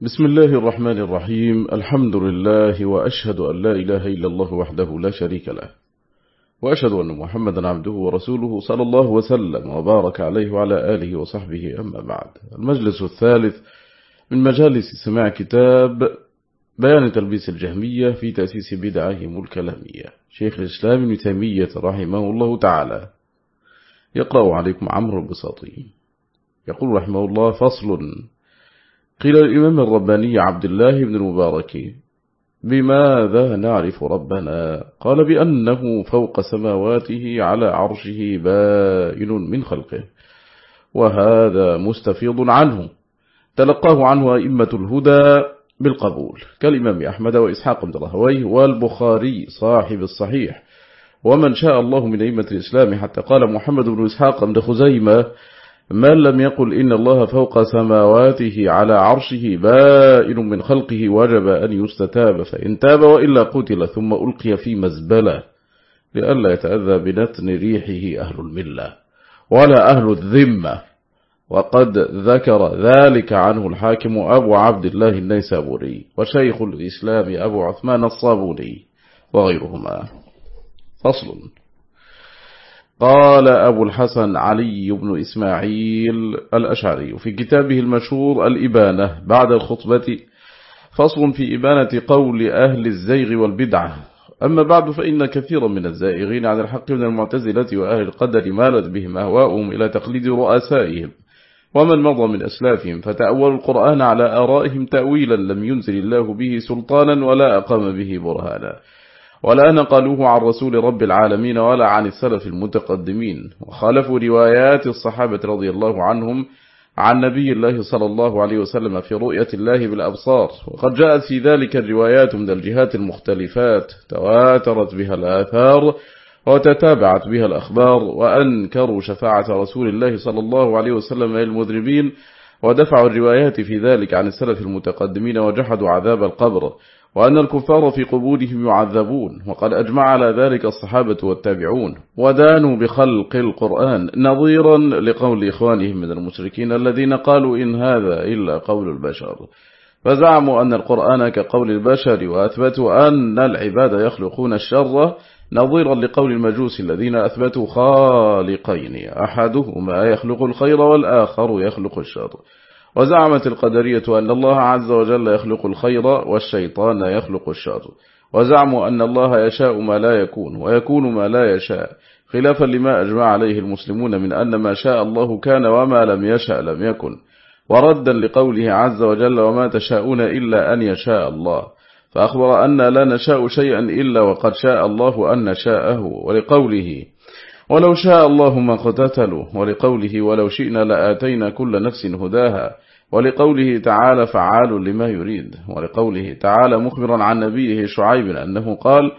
بسم الله الرحمن الرحيم. الحمد لله وأشهد أن لا إله إلا الله وحده لا شريك له. وأشهد أن محمدا عبده ورسوله صلى الله وسلم وبارك عليه وعلى آله وصحبه. أما بعد المجلس الثالث من مجالس سماع كتاب بيان تلبيس الجهمية في تأسيس بدعهم الكلامية شيخ الإسلام ابن تيمية رحمه الله تعالى. يقرأ عليكم عمرو البساطي يقول رحمه الله فصل قيل الإمام الرباني عبد الله بن المبارك بماذا نعرف ربنا؟ قال بأنه فوق سماواته على عرشه بائن من خلقه وهذا مستفيض عنه. تلقاه عنه أئمة الهدى بالقبول كالإمام أحمد وإسحاق بن رهويه والبخاري صاحب الصحيح. ومن شاء الله من أئمة الإسلام حتى قال محمد بن إسحاق بن خزيمة من لم يقل إن الله فوق سماواته على عرشه بائن من خلقه وجب أن يستتاب فإن تاب وإلا قتل ثم ألقي في مزبلة لئلا يتأذى بنتن ريحه أهل الملة ولا أهل الذمة. وقد ذكر ذلك عنه الحاكم أبو عبد الله النيسابوري وشيخ الإسلام أبو عثمان الصابوني وغيرهما. فصل. قال أبو الحسن علي بن إسماعيل الأشعري في كتابه المشهور الإبانة بعد الخطبة فصل في إبانة قول أهل الزيغ والبدعة. أما بعد فإن كثيرا من الزائغين عن الحق من المعتزلة وأهل القدر مالت بهم أهواؤهم إلى تقليد رؤسائهم. ومن مضى من أسلافهم فتأولوا القرآن على آرائهم تأويلا لم ينزل الله به سلطانا ولا أقام به برهانا. ولا نقلوه عن رسول رب العالمين ولا عن السلف المتقدمين. وخالفوا روايات الصحابة رضي الله عنهم عن نبي الله صلى الله عليه وسلم في رؤية الله بالأبصار. وقد جاءت في ذلك الروايات من الجهات المختلفات. تواترت بها الآثار وتتابعت بها الأخبار وأنكروا شفاعة رسول الله صلى الله عليه وسلم للمذنبين ودفعوا الروايات في ذلك عن السلف المتقدمين وجحدوا عذاب القبر. وأن الكفار في قبورهم يعذبون وقد أجمع على ذلك الصحابة والتابعون ودانوا بخلق القرآن نظيرا لقول إخوانهم من المشركين الذين قالوا إن هذا إلا قول البشر. فزعموا أن القرآن كقول البشر وأثبتوا أن العباد يخلقون الشر نظيرا لقول المجوس الذين أثبتوا خالقين أحدهما يخلق الخير والآخر يخلق الشر. وزعمت القدرية أن الله عز وجل يخلق الخير والشيطان يخلق الشر. وزعموا أن الله يشاء ما لا يكون ويكون ما لا يشاء. خلافا لما أجمع عليه المسلمون من أن ما شاء الله كان وما لم يشاء لم يكن. وردا لقوله عز وجل وما تشاءون إلا أن يشاء الله. فأخبر أن لا نشاء شيئا إلا وقد شاء الله أن نشاءه. ولقوله ولو شاء الله ما قتتلوا ولقوله ولو شئنا لآتينا كل نفس هداها. ولقوله تعالى فعال لما يريد ولقوله تعالى مخبرا عن نبيه شعيب أنه قال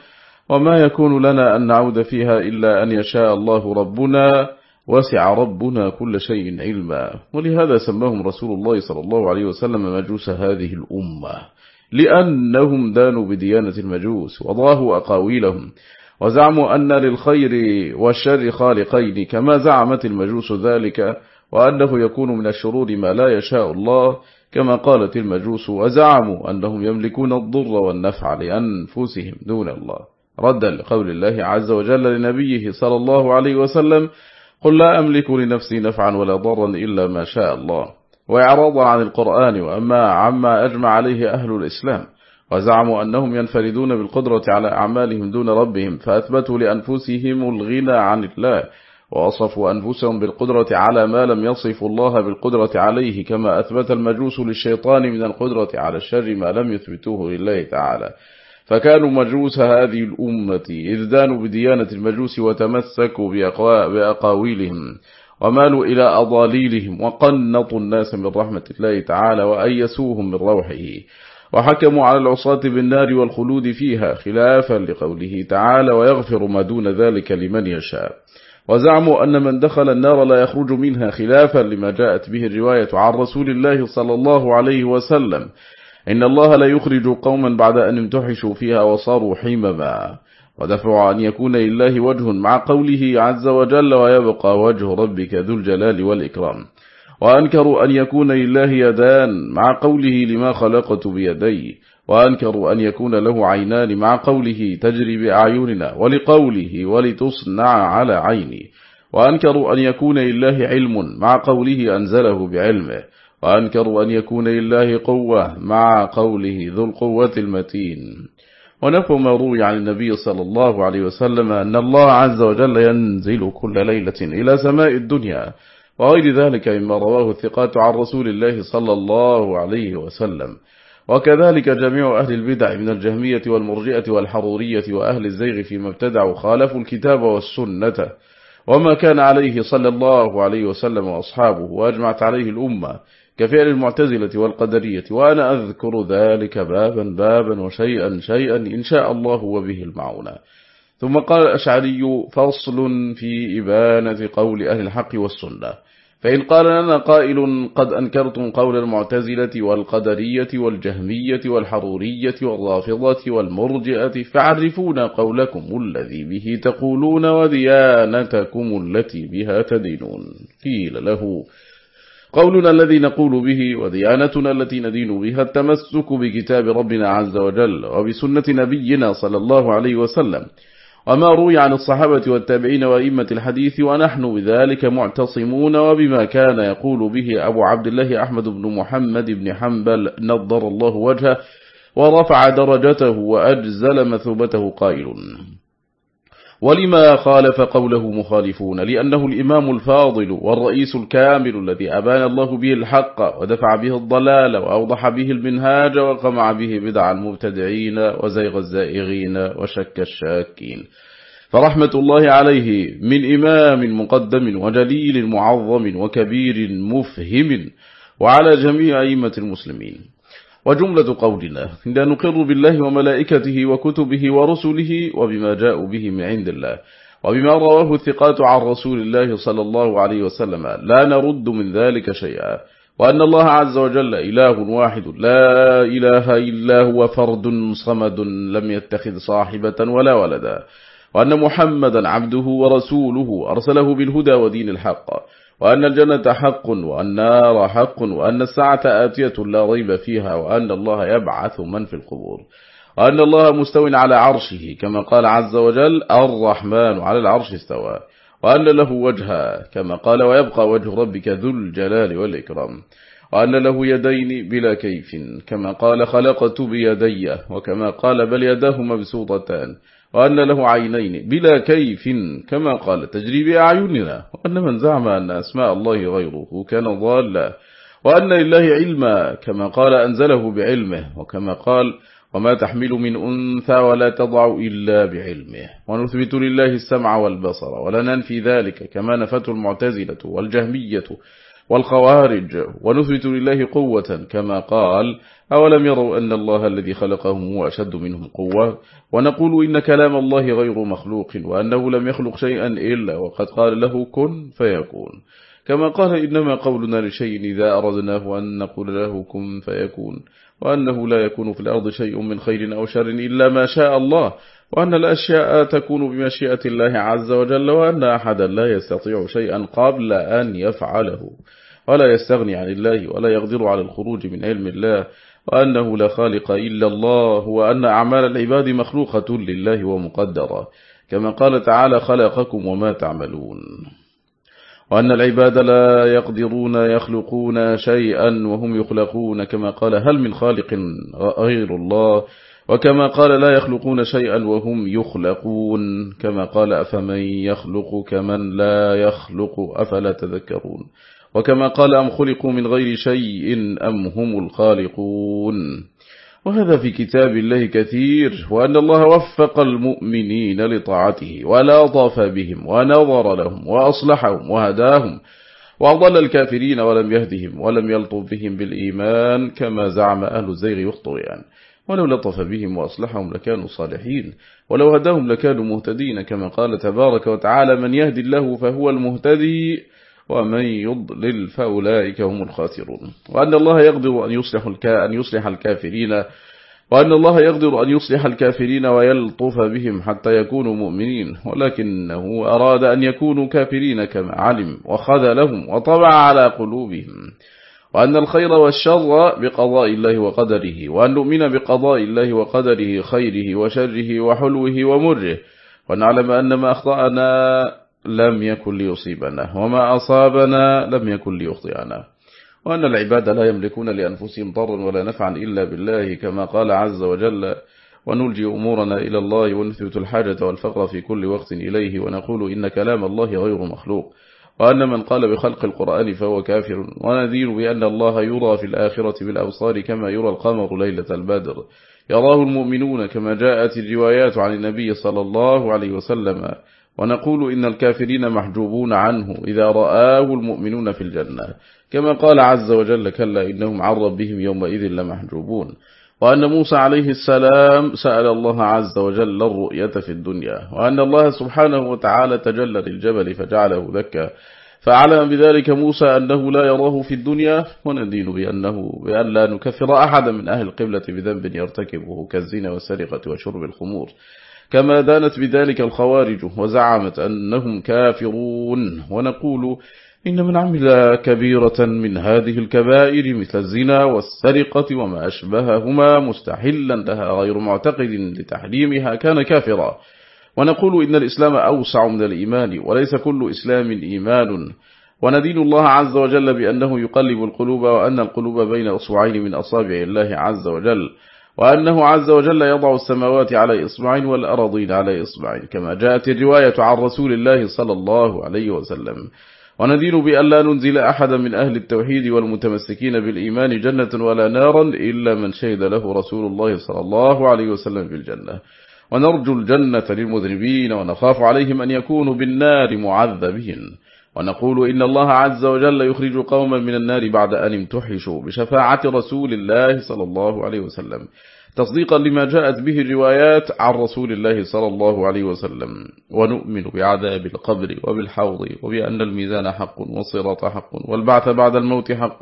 وما يكون لنا أن نعود فيها إلا أن يشاء الله ربنا وسع ربنا كل شيء علما. ولهذا سماهم رسول الله صلى الله عليه وسلم مجوس هذه الأمة لأنهم دانوا بديانة المجوس وضاهوا أقاويلهم وزعموا أن للخير والشر خالقين كما زعمت المجوس ذلك وأنه يكون من الشرور ما لا يشاء الله كما قالت المجوس وزعموا أنهم يملكون الضر والنفع لأنفسهم دون الله. ردا لقول الله عز وجل لنبيه صلى الله عليه وسلم قل لا أملك لنفسي نفعا ولا ضرا إلا ما شاء الله. وإعراضا عن القرآن وأما عما أجمع عليه أهل الإسلام وزعموا أنهم ينفردون بالقدرة على أعمالهم دون ربهم فأثبتوا لأنفسهم الغنى عن الله. ووصفوا أنفسهم بالقدرة على ما لم يصف الله بالقدرة عليه كما أثبت المجوس للشيطان من القدرة على الشر ما لم يثبتوه لله تعالى. فكانوا مجوس هذه الأمة إذ دانوا بديانة المجوس وتمسكوا بأقاويلهم ومالوا إلى أضاليلهم وقنطوا الناس من رحمة الله تعالى وأيسوهم من روحه. وحكموا على العصاة بالنار والخلود فيها خلافا لقوله تعالى ويغفر ما دون ذلك لمن يشاء وزعموا أن من دخل النار لا يخرج منها خلافا لما جاءت به الرواية عن رسول الله صلى الله عليه وسلم. إن الله لا يخرج قوما بعد أن امتحشوا فيها وصاروا حمما. ودفعوا أن يكون لله وجه مع قوله عز وجل ويبقى وجه ربك ذو الجلال والإكرام. وأنكروا أن يكون لله يدان مع قوله لما خلقت بيدي. وأنكروا أن يكون له عينان مع قوله تجري بأعيننا ولقوله ولتصنع على عيني. وأنكروا أن يكون لله علم مع قوله أنزله بعلمه. وأنكروا أن يكون لله قوة مع قوله ذو القوة المتين. ونفوا ما روي عن النبي صلى الله عليه وسلم أن الله عز وجل ينزل كل ليلة إلى سماء الدنيا. وغير ذلك مما رواه الثقات عن رسول الله صلى الله عليه وسلم. وكذلك جميع أهل البدع من الجهمية والمرجئة والحرورية وأهل الزيغ فيما ابتدعوا خالفوا الكتاب والسنة وما كان عليه صلى الله عليه وسلم وأصحابه وأجمعت عليه الأمة كفعل المعتزلة والقدرية وأنا أذكر ذلك بابا بابا وشيئا شيئا إن شاء الله وبه المعونة. ثم قال الأشعري فصل في إبانة قول أهل الحق والسنة. فإن قال لنا قائل قد أنكرتم قول المعتزلة والقدرية والجهمية والحرورية والرافضة والمرجئة فعرفونا قولكم الذي به تقولون وديانتكم التي بها تدينون. قيل له قولنا الذي نقول به وديانتنا التي ندين بها التمسك بكتاب ربنا عز وجل وبسنة نبينا صلى الله عليه وسلم. وما روي عن الصحابة والتابعين وإمة الحديث ونحن بذلك معتصمون وبما كان يقول به أبو عبد الله أحمد بن محمد بن حنبل نضر الله وجهه ورفع درجته وأجزل مثوبته قائل. ولما خالف قوله مخالفون لأنه الإمام الفاضل والرئيس الكامل الذي أبان الله به الحق ودفع به الضلال وأوضح به المنهاج وقمع به بدع المبتدعين وزيغ الزائغين وشك الشاكين. فرحمة الله عليه من إمام مقدم وجليل معظم وكبير مفهم وعلى جميع أئمة المسلمين. وجملة قولنا لا نقر بالله وملائكته وكتبه ورسله وبما جاءوا به من عند الله وبما رواه الثقات عن رسول الله صلى الله عليه وسلم لا نرد من ذلك شيئا وأن الله عز وجل إله واحد لا إله إلا هو فرد صمد لم يتخذ صاحبة ولا ولدا وأن محمدا عبده ورسوله أرسله بالهدى ودين الحق وأن الجنة حق والنار حق وأن الساعة آتية لا ريب فيها وأن الله يبعث من في القبور. وأن الله مستوى على عرشه كما قال عز وجل الرحمن على العرش استوى. وأن له وجها كما قال ويبقى وجه ربك ذو الجلال والإكرام. وأن له يدين بلا كيف كما قال خلقت بيدي وكما قال بل يداه مبسوطتان. وأن له عينين بلا كيف كما قال تجري بأعيننا وأن من زعم أن أسماء الله غيره كان ضالا وأن لله علما كما قال أنزله بعلمه وكما قال وما تحمل من أنثى ولا تضع إلا بعلمه ونثبت لله السمع والبصر ولا ننفي ذلك كما نفته المعتزلة والجهمية والخوارج ونثبت لله قوة كما قال أولم يروا أن الله الذي خلقهم هو أشد منهم قوة؟ ونقول إن كلام الله غير مخلوق وأنه لم يخلق شيئا إلا وقد قال له كن فيكون. كما قال إنما قولنا لشيء إذا أردناه أن نقول له كن فيكون. وأنه لا يكون في الأرض شيء من خير أو شر إلا ما شاء الله. وأن الأشياء تكون بمشيئة الله عز وجل وأن أحدا لا يستطيع شيئا قبل أن يفعله. ولا يستغني عن الله ولا يقدر على الخروج من علم الله وأنه لا خالق إلا الله وأن أعمال العباد مخلوقة لله ومقدرة. كما قال تعالى خلقكم وما تعملون وأن العباد لا يقدرون يخلقون شيئا وهم يخلقون. كما قال هل من خالق غير الله؟ وكما قال لا يخلقون شيئا وهم يخلقون. كما قال أفمن يخلق كمن لا يخلق أفلا تذكرون. وكما قال أم خلقوا من غير شيء أم هم الخالقون. وهذا في كتاب الله كثير وأن الله وفق المؤمنين لطاعته طاف بهم ونظر لهم وأصلحهم وهداهم وأضل الكافرين ولم يهدهم ولم يلطف بهم بالإيمان كما زعم أهل الزيغ والطغيان ولو لطف بهم وأصلحهم لكانوا صالحين ولو هداهم لكانوا مهتدين كما قال تبارك وتعالى من يهدي الله فهو المهتدي ومن يضلل فأولئك هم الخاسرون. وأن الله يقدر أن يصلح, أن يصلح الكافرين وأن الله يقدر أن يصلح الكافرين ويلطف بهم حتى يكونوا مؤمنين ولكنه أراد أن يكونوا كافرين كما علم وخذلهم وطبع على قلوبهم. وأن الخير والشر بقضاء الله وقدره وأن نؤمن بقضاء الله وقدره خيره وشره وحلوه ومره ونعلم أن ما أخطأنا لم يكن ليصيبنا وما أصابنا لم يكن ليخطئنا وأن العباد لا يملكون لأنفسهم ضرا ولا نفعا إلا بالله كما قال عز وجل ونلجي أمورنا إلى الله ونثبت الحاجة والفقر في كل وقت إليه ونقول إن كلام الله غير مخلوق وأن من قال بخلق القرآن فهو كافر ونذير بأن الله يرى في الآخرة بالأبصار كما يرى القمر ليلة البدر. يراه المؤمنون كما جاءت الروايات عن النبي صلى الله عليه وسلم. ونقول إن الكافرين محجوبون عنه إذا رآه المؤمنون في الجنة. كما قال عز وجل كلا إنهم عن ربهم يومئذ لمحجوبون. وأن موسى عليه السلام سأل الله عز وجل الرؤية في الدنيا وأن الله سبحانه وتعالى تجلى للجبل فجعله ذكا. فعلم بذلك موسى أنه لا يراه في الدنيا وندين بأنه بأن لا نكفر أحدا من أهل القبلة بذنب يرتكبه كالزنا والسرقة وشرب الخمور. كما دانت بذلك الخوارج وزعمت أنهم كافرون. ونقول إن من عمل كبيرة من هذه الكبائر مثل الزنا والسرقة وما أشبههما مستحلا لها غير معتقد لتحريمها كان كافرا. ونقول إن الإسلام أوسع من الإيمان وليس كل إسلام إيمان. وندين الله عز وجل بأنه يقلب القلوب وأن القلوب بين أصبعين من أصابع الله عز وجل. وأنه عز وجل يضع السماوات على إصبعين والأرضين على إصبعين كما جاءت الرواية عن رسول الله صلى الله عليه وسلم. وندين بأن لا ننزل أحدا من أهل التوحيد والمتمسكين بالإيمان جنة ولا نارا إلا من شهد له رسول الله صلى الله عليه وسلم بالجنة ونرجو الجنة للمذنبين ونخاف عليهم أن يكونوا بالنار معذبين. ونقول إن الله عز وجل يخرج قوما من النار بعد أن امتحشوا بشفاعة رسول الله صلى الله عليه وسلم. تصديقا لما جاءت به الروايات عن رسول الله صلى الله عليه وسلم. ونؤمن بعذاب القبر وبالحوض وبأن الميزان حق والصراط حق والبعث بعد الموت حق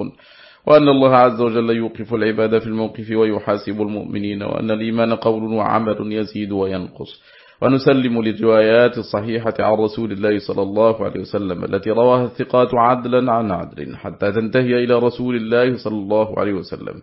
وأن الله عز وجل يوقف العباد في الموقف ويحاسب المؤمنين وأن الإيمان قول وعمل يزيد وينقص. ونسلم للروايات الصحيحة عن رسول الله صلى الله عليه وسلم التي رواها الثقات عدلا عن عدل حتى تنتهي إلى رسول الله صلى الله عليه وسلم.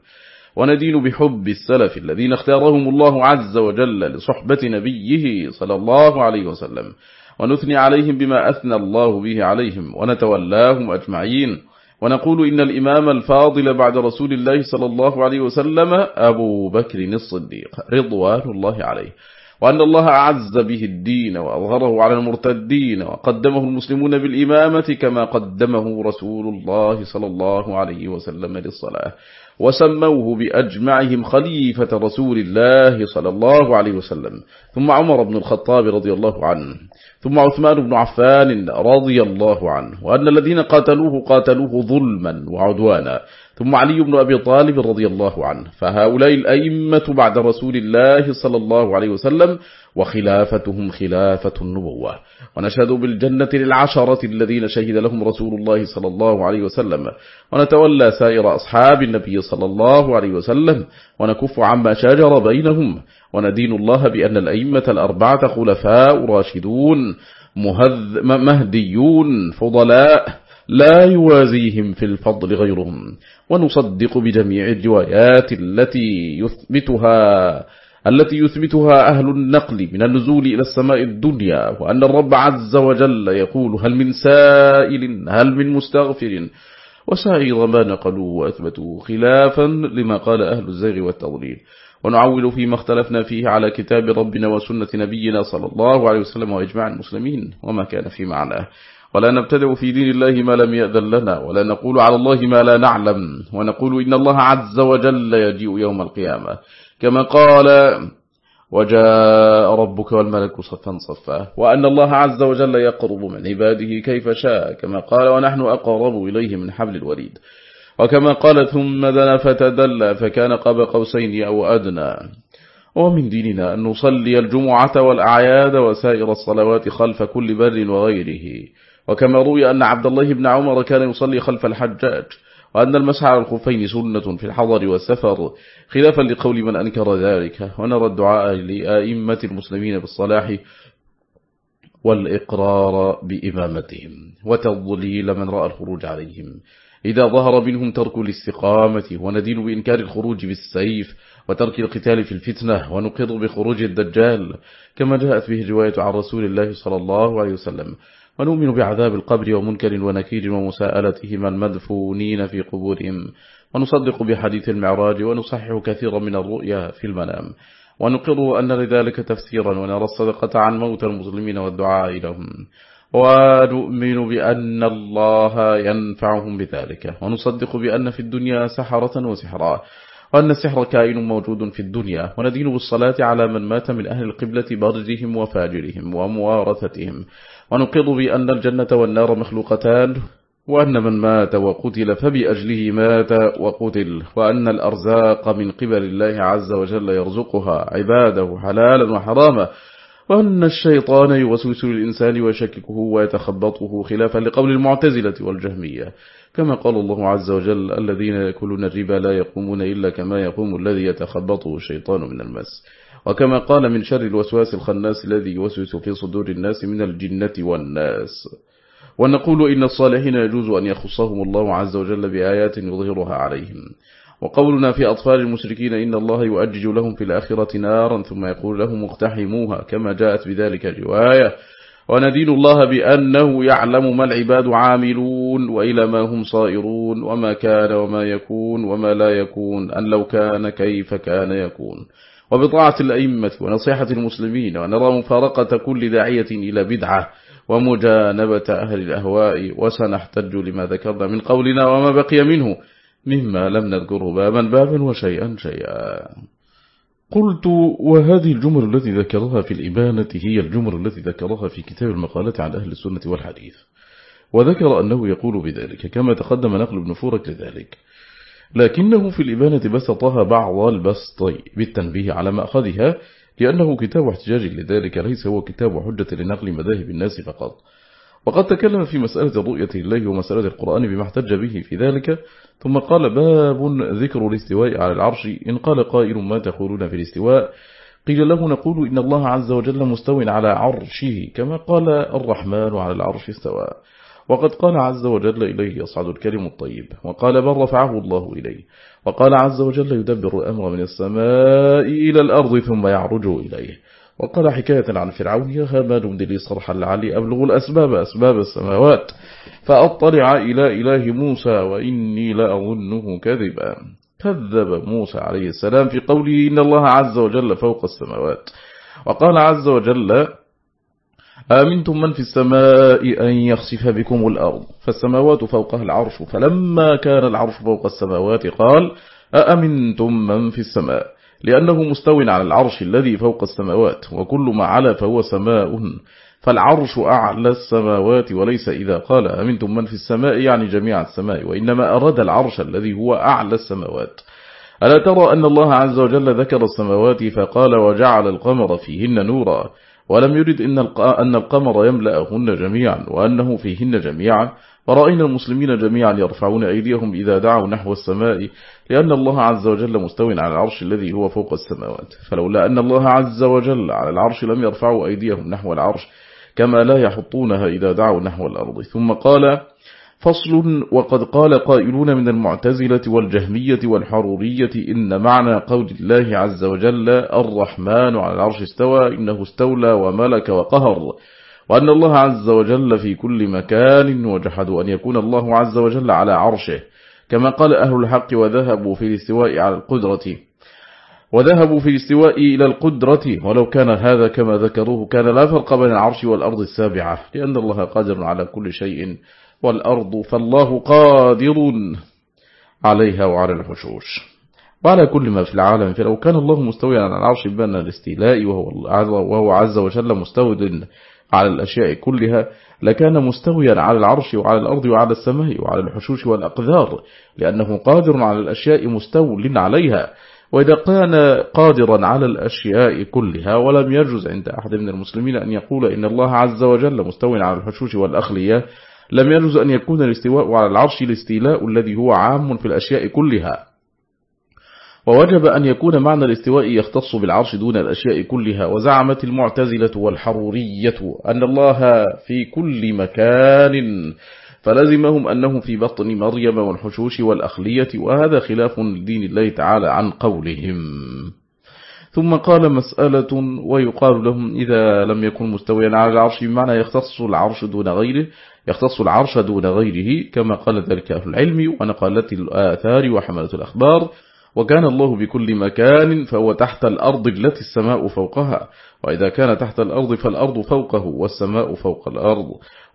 وندين بحب السلف الذين اختارهم الله عز وجل لصحبة نبيه صلى الله عليه وسلم ونثني عليهم بما أثنى الله به عليهم ونتولاهم أجمعين ونقول إن الإمام الفاضل بعد رسول الله صلى الله عليه وسلم أبو بكر الصديق رضوان الله عليه وأن الله أعز به الدين وأظهره على المرتدين وقدمه المسلمون بالإمامة كما قدمه رسول الله صلى الله عليه وسلم للصلاة وسموه بأجمعهم خليفة رسول الله صلى الله عليه وسلم. ثم عمر بن الخطاب رضي الله عنه. ثم عثمان بن عفان رضي الله عنه. وأن الذين قاتلوه قاتلوه ظلما وعدوانا. ثم علي بن أبي طالب رضي الله عنه. فهؤلاء الأئمة بعد رسول الله صلى الله عليه وسلم وخلافتهم خلافة النبوة. ونشهد بالجنة للعشرة الذين شهد لهم رسول الله صلى الله عليه وسلم. ونتولى سائر أصحاب النبي صلى الله عليه وسلم. ونكف عما شاجر بينهم. وندين الله بأن الأئمة الأربعة خلفاء راشدون مهديون فضلاء لا يوازيهم في الفضل غيرهم. ونصدق بجميع الروايات التي يثبتها التي يثبتها أهل النقل من النزول إلى السماء الدنيا وأن الرب عز وجل يقول هل من سائل هل من مستغفر؟ وسائر ما نقلوا وأثبتوا خلافا لما قال أهل الزيغ والتضليل. ونعول فيما اختلفنا فيه على كتاب ربنا وسنة نبينا صلى الله عليه وسلم وإجماع المسلمين وما كان في معناه. ولا نبتدع في دين الله ما لم يأذن لنا ولا نقول على الله ما لا نعلم ونقول إن الله عز وجل يجيء يوم القيامة. كما قال وجاء ربك والملك صفا صفا. وأن الله عز وجل يقرب من عباده كيف شاء كما قال ونحن أقرب إليه من حبل الوريد. وكما قال ثم دنا فتدلى فكان قاب قوسين أو أدنى. ومن ديننا أن نصلي الجمعة والأعياد وسائر الصلوات خلف كل بر وغيره. وكما روي أن عبد الله بن عمر كان يصلي خلف الحجاج. وأن المسح على الخفين سنة في الحضر والسفر خلافا لقول من أنكر ذلك. ونرى الدعاء لآئمة المسلمين بالصلاح والإقرار بإمامتهم. وتضليل من رأى الخروج عليهم. إذا ظهر منهم ترك الاستقامة وندين بإنكار الخروج بالسيف وترك القتال في الفتنة ونقر بخروج الدجال كما جاءت به رواية عن رسول الله صلى الله عليه وسلم. ونؤمن بعذاب القبر ومنكر ونكير ومساءلتهم المدفونين في قبورهم. ونصدق بحديث المعراج ونصحح كثيرا من الرؤيا في المنام. ونقر أن لذلك تفسيرا ونرى الصدقة عن موت المسلمين والدعاء لهم. ونؤمن بأن الله ينفعهم بذلك. ونصدق بأن في الدنيا سحرة وسحرا. وأن السحر كائن موجود في الدنيا وندين بالصلاة على من مات من أهل القبلة برجهم وفاجرهم وموارثتهم. ونقر بأن الجنة والنار مخلوقتان وأن من مات وقتل فبأجله مات وقتل وأن الأرزاق من قبل الله عز وجل يرزقها عباده حلالا وحراما وأن الشيطان يوسوس للإنسان ويشككه ويتخبطه خلافا لقول المعتزلة والجهمية. كما قال الله عز وجل الذين يأكلون الربا لا يقومون إلا كما يقوم الذي يتخبطه الشيطان من المس. وكما قال من شر الوسواس الخناس الذي يوسوس في صدور الناس من الجنة والناس. ونقول إن الصالحين يجوز أن يخصهم الله عز وجل بآيات يظهرها عليهم. وقولنا في أطفال المشركين إن الله يؤجج لهم في الآخرة نارا ثم يقول لهم اقتحموها كما جاءت بذلك رواية. وندين الله بأنه يعلم ما العباد عاملون وإلى ما هم صائرون وما كان وما يكون وما لا يكون أن لو كان كيف كان يكون. وبطاعة الأئمة ونصيحة المسلمين ونرى مفارقة كل داعية إلى بدعة ومجانبة أهل الأهواء وسنحتج لما ذكرنا من قولنا وما بقي منه مما لم نذكره بابا بابا وشيئا شيئا. قلت وهذه الجمل التي ذكرها في الإبانة هي الجمل التي ذكرها في كتاب المقالة عن أهل السنة والحديث. وذكر أنه يقول بذلك كما تقدم نقل ابن فورك لذلك. لكنه في الإبانة بسطها بعض البسط بالتنبيه على مأخذها لأنه كتاب احتجاج لذلك ليس هو كتاب حجة لنقل مذاهب الناس فقط. وقد تكلم في مسألة رؤية الله ومسألة القرآن بما احتج به في ذلك ثم قال باب ذكر الاستواء على العرش. إن قال قائل ما تقولون في الاستواء؟ قيل له نقول إن الله عز وجل مستو على عرشه كما قال الرحمن على العرش استوى. وقد قال عز وجل إليه يصعد الكلم الطيب وقال بل رفعه الله إليه. وقال عز وجل يدبر الأمر من السماء إلى الأرض ثم يعرج إليه. وقال حكاية عن فرعون يا هامان ابن صرحا لعلي أبلغ الأسباب أسباب السماوات. فأطلع إلى إله موسى وإني لأظنه كذبا. كذب موسى عليه السلام في قوله إن الله عز وجل فوق السماوات. وقال عز وجل آمنتم من في السماء أن يخسف بكم الأرض؟ فالسماوات فوقها العرش فلما كان العرش فوق السماوات قال أأمنتم من في السماء؟ لأنه مستو على العرش الذي فوق السماوات وكل ما علا فهو سماء فالعرش أعلى السماوات وليس إذا قال أمنتم من في السماء يعني جميع السماء وإنما أراد العرش الذي هو أعلى السماوات. ألا ترى أن الله عز وجل ذكر السماوات فقال وجعل القمر فيهن نورا. ولم يرد إن أن القمر يملأهن جميعا وأنه فيهن جميعا. ورأينا المسلمين جميعا يرفعون أيديهم إذا دعوا نحو السماء لأن الله عز وجل مستو على العرش الذي هو فوق السماوات. فلولا أن الله عز وجل على العرش لم يرفعوا أيديهم نحو العرش كما لا يحطونها إذا دعوا نحو الأرض. ثم قال فصل وقد قال قائلون من المعتزلة والجهمية والحرورية إن معنى قول الله عز وجل الرحمن على العرش استوى إنه استولى وملك وقهر وأن الله عز وجل في كل مكان وجحدوا أن يكون الله عز وجل على عرشه كما قال أهل الحق وذهبوا في الاستواء على القدرة. وذهبوا في الاستواء إلى القدرة ولو كان هذا كما ذكروه كان لا فرق بين العرش والأرض السابعة لأن الله قادر على كل شيء. والأرض فالله قادر عليها وعلى الحشوش وعلى كل ما في العالم فلو كان الله مستويا على العرش بان الاستيلاء وهو, وهو عز وجل مستود على الأشياء كلها لكان مستويا على العرش وعلى الأرض وعلى السماء وعلى الحشوش والأقذار لأنه قادر على الأشياء مستول عليها. وإذا كان قادرا على الأشياء كلها ولم يجوز عند أحد من المسلمين أن يقول إن الله عز وجل مستوى على الحشوش والأخلية لم يجوز أن يكون الاستواء على العرش الاستيلاء الذي هو عام في الأشياء كلها. ووجب أن يكون معنى الاستواء يختص بالعرش دون الأشياء كلها. وزعمت المعتزلة والحرورية أن الله في كل مكان فلزمهم أنه في بطن مريم والحشوش والأخلية وهذا خلاف لدين الله تعالى عن قولهم. ثم قال مسألة ويقال لهم إذا لم يكن مستويا على العرش بمعنى يختص العرش دون غيره يختص العرش دون غيره كما قال ذلك أهل العلم ونقلت الآثار وحملة الأخبار. وكان الله بكل مكان فهو تحت الأرض التي السماء فوقها. وإذا كان تحت الأرض فالأرض فوقه والسماء فوق الأرض.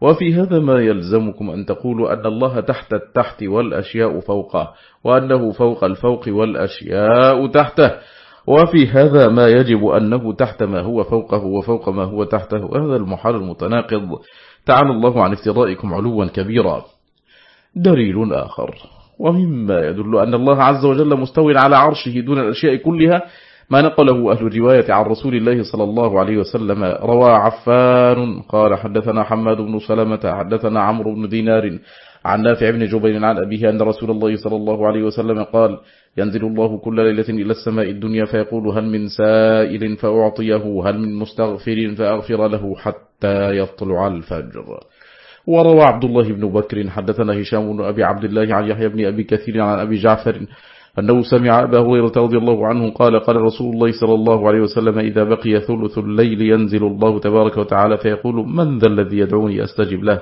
وفي هذا ما يلزمكم أن تقولوا أن الله تحت التحت والأشياء فوقه وأنه فوق الفوق والأشياء تحته. وفي هذا ما يجب أنه تحت ما هو فوقه وفوق ما هو تحته. وهذا المحال المتناقض. تعالى الله عن افترائكم علوا كبيرا. دليل آخر. ومما يدل أن الله عز وجل مستوي على عرشه دون الأشياء كلها ما نقله أهل الرواية عن رسول الله صلى الله عليه وسلم. روى عفان قال حدثنا حماد بن سلمة حدثنا عمرو بن دينار عن نافع بن جبير عن أبيه أن رسول الله صلى الله عليه وسلم قال ينزل الله كل ليلة إلى السماء الدنيا فيقول هل من سائل فأعطيه هل من مستغفر فأغفر له حتى يطلع الفجر. وروى عبد الله بن بكر حدثنا هشام بن أبي عبد الله عن يحيى بن أبي كثير عن أبي جعفر أنه سمع أبا هريرة رضي الله عنه قال قال رسول الله صلى الله عليه وسلم إذا بقي ثلث الليل ينزل الله تبارك وتعالى فيقول من ذا الذي يدعوني أستجب له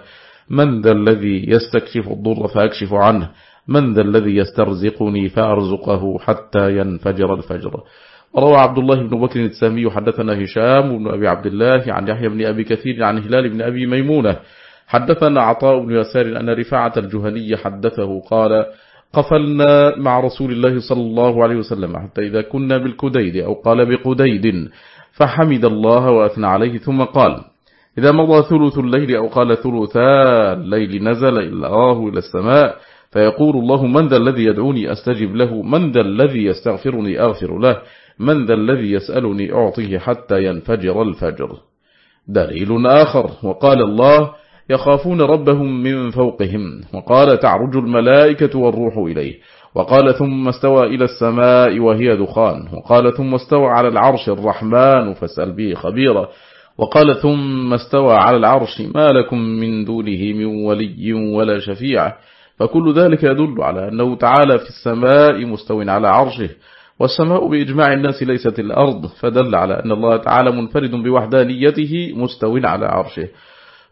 من ذا الذي يستكشف الضر فأكشف عنه. من ذا الذي يسترزقني فأرزقه حتى ينفجر الفجر. روى عبد الله بن بكر السهمي حدثنا هشام بن أبي عبد الله عن يحيى بن أبي كثير عن هلال بن أبي ميمونة. حدثنا عطاء بن يسار أن رفاعة الجهني حدثه قال قفلنا مع رسول الله صلى الله عليه وسلم حتى إذا كنا بالكديد أو قال بقديد فحمد الله وأثنى عليه ثم قال إذا مضى ثلث الليل أو قال ثلثا الليل نزل الله إلى السماء فيقول الله من ذا الذي يدعوني أستجب له؟ من ذا الذي يستغفرني أغفر له؟ من ذا الذي يسألني أعطيه حتى ينفجر الفجر. دليل آخر. وقال الله يخافون ربهم من فوقهم. وقال تعرج الملائكة والروح إليه. وقال ثم استوى إلى السماء وهي دخان. وقال ثم استوى على العرش الرحمن فاسأل به خبيرا. وقال ثم استوى على العرش ما لكم من دونه من ولي ولا شفيع فكل ذلك يدل على أنه تعالى في السماء مستو على عرشه والسماء بإجماع الناس ليست الأرض فدل على أن الله تعالى منفرد بوحدانيته مستو على عرشه.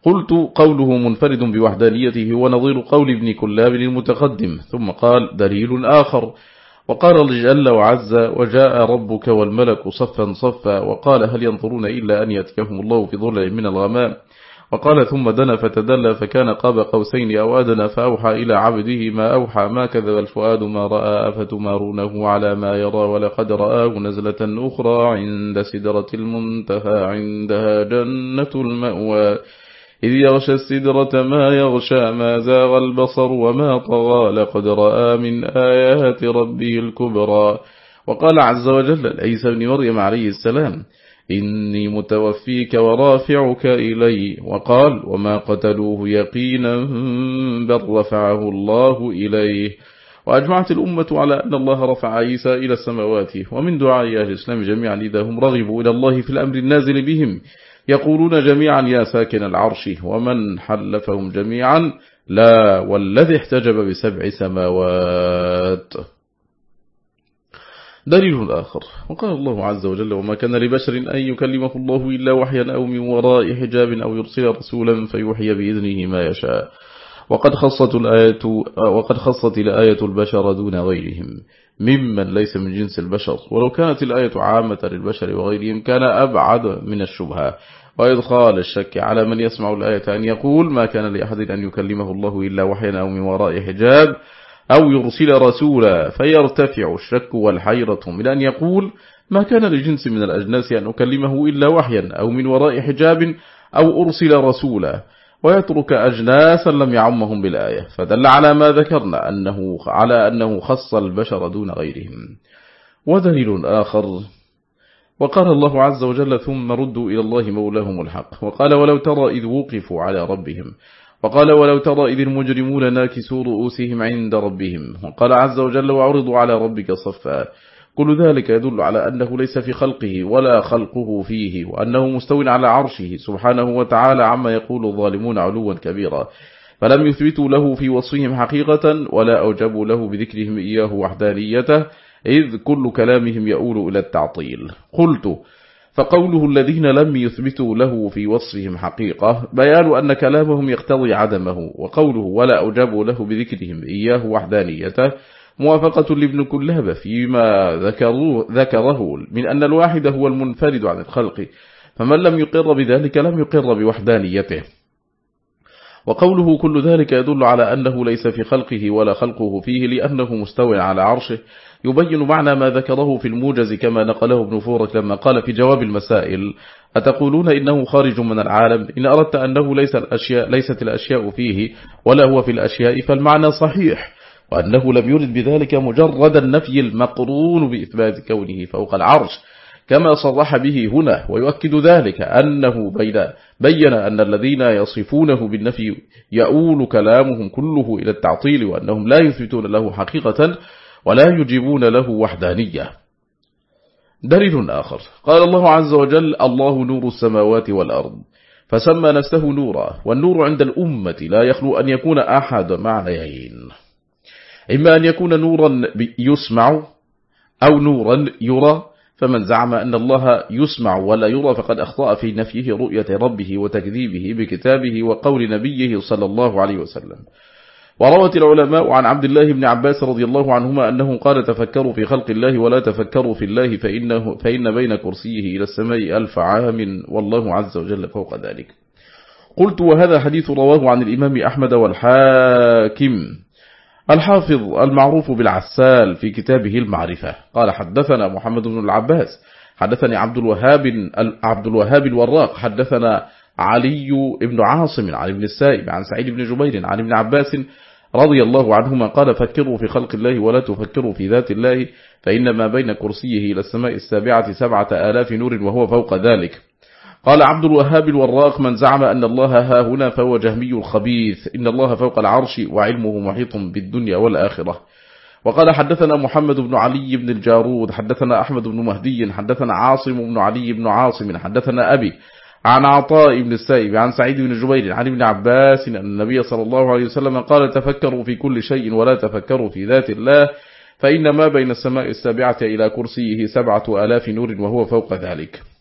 قلت قوله منفرد بوحدانيته هو نظير قول ابن كلاب المتقدم ثم قال دليل آخر. وقال جل وعز وجاء ربك والملك صفا صفا وقال هل ينظرون إلا أن يتكهم الله في ظلل من الغمام؟ وقال ثم دنا فتدلى فكان قاب قوسين أو أدنى فأوحى إلى عبده ما أوحى ما كذب الفؤاد ما رأى أفتمارونه على ما يرى ولقد رآه نزلة أخرى عند سدرة المنتهى عندها جنة المأوى. إذ يغشى السدرة ما يغشى ما زاغ البصر وما طغى لقد رأى من آيات ربه الكبرى. وقال عز وجل ليس ابن مريم عليه السلام إني متوفيك ورافعك إلي. وقال وما قتلوه يقينا بل رفعه الله إليه. وأجمعت الأمة على أن الله رفع عيسى إلى السماوات. ومن دعاء أهل الإسلام جميعا إذا هم رغبوا إلى الله في الأمر النازل بهم. يقولون جميعا يا ساكن العرش. ومن حلفهم جميعا لا والذي احتجب بسبع سماوات. دليل آخر. وقال الله عز وجل وما كان لبشر أن يكلمه الله إلا وحيا أو من وراء حجاب أو يرسل رسولا فيوحي بإذنه ما يشاء. وقد خصت الآية, وقد خصت الآية البشر دون غيرهم. ممن ليس من جنس البشر. ولو كانت الآية عامة للبشر وغيرهم كان أبعد من الشبهة. وإدخال الشك على من يسمع الآية أن يقول ما كان لأحد أن يكلمه الله إلا وحيا أو من وراء حجاب. أو يرسل رسولا فيرتفع الشك والحيرة من أن يقول ما كان لجنس من الأجناس أن أكلمه إلا وحيا أو من وراء حجاب أو أرسل رسولا ويترك أجناسا لم يعمهم بالآية. فدل على ما ذكرنا أنه على أنه خص البشر دون غيرهم. ودليل آخر. وقال الله عز وجل ثم ردوا إلى الله مولاهم الحق. وقال ولو ترى إذ وقفوا على ربهم وقال ولو ترى إذ المجرمون ناكسوا رؤوسهم عند ربهم. وقال عز وجل وعرضوا على ربك صفا. كل ذلك يدل على أنه ليس في خلقه ولا خلقه فيه وأنه مستو على عرشه سبحانه وتعالى عما يقول الظالمون علوا كبيرا. فلم يثبتوا له في وصفهم حقيقة ولا أوجبوا له بذكرهم إياه وحدانيته إذ كل كلامهم يؤول إلى التعطيل. قلت فقوله الذين لم يثبتوا له في وصفهم حقيقة بيان أن كلامهم يقتضي عدمه وقوله ولا أوجبوا له بذكرهم إياه وحدانيته موافقة لابن كلاب فيما ذكروه ذكره من أن الواحد هو المنفرد عن الخلق فمن لم يقر بذلك لم يقر بوحدانيته. وقوله كل ذلك يدل على أنه ليس في خلقه ولا خلقه فيه لأنه مستوى على عرشه. يبين معنى ما ذكره في الموجز كما نقله ابن فورك لما قال في جواب المسائل أتقولون إنه خارج من العالم؟ إن أردت أنه ليس الأشياء ليست الأشياء فيه ولا هو في الأشياء فالمعنى صحيح وأنه لم يرد بذلك مجرد النفي المقرون بإثبات كونه فوق العرش. كما صرح به هنا ويؤكد ذلك أنه بين بين أن الذين يصفونه بالنفي يؤول كلامهم كله إلى التعطيل وأنهم لا يثبتون له حقيقة ولا يجيبون له وحدانية. دليل آخر. قال الله عز وجل الله نور السماوات والأرض. فسمى نفسه نورا والنور عند الأمة لا يخلو أن يكون أحد معنيين. إما أن يكون نورا يسمع أو نورا يرى فمن زعم أن الله يسمع ولا يرى فقد أخطأ في نفيه رؤية ربه وتكذيبه بكتابه وقول نبيه صلى الله عليه وسلم. وروت العلماء عن عبد الله بن عباس رضي الله عنهما أنه قال تفكروا في خلق الله ولا تفكروا في الله فإنه فإن بين كرسيه إلى السماء ألف عام والله عز وجل فوق ذلك. قلت وهذا حديث رواه عن الإمام أحمد والحاكم. الحافظ المعروف بالعسال في كتابه المعرفة. قال حدثنا محمد بن العباس حدثني عبد الوهاب عبد الوهاب الوراق حدثنا علي بن عاصم عن ابن السائب عن سعيد بن جبير عن ابن عباس رضي الله عنهما قال فكروا في خلق الله ولا تفكروا في ذات الله فإن ما بين كرسيه إلى السماء السابعة سبعة آلاف نور وهو فوق ذلك. قال عبد الوهاب الوراق من زعم أن الله ها هنا فهو جهمي الخبيث. إن الله فوق العرش وعلمه محيط بالدنيا والآخرة. وقال حدثنا محمد بن علي بن الجارود حدثنا أحمد بن مهدي حدثنا عاصم بن علي بن عاصم حدثنا أبي عن عطاء بن السائب عن سعيد بن جبير عن ابن عباس أن النبي صلى الله عليه وسلم قال تفكروا في كل شيء ولا تفكروا في ذات الله فإن ما بين السماء السابعة إلى كرسيه سبعة آلاف نور وهو فوق ذلك.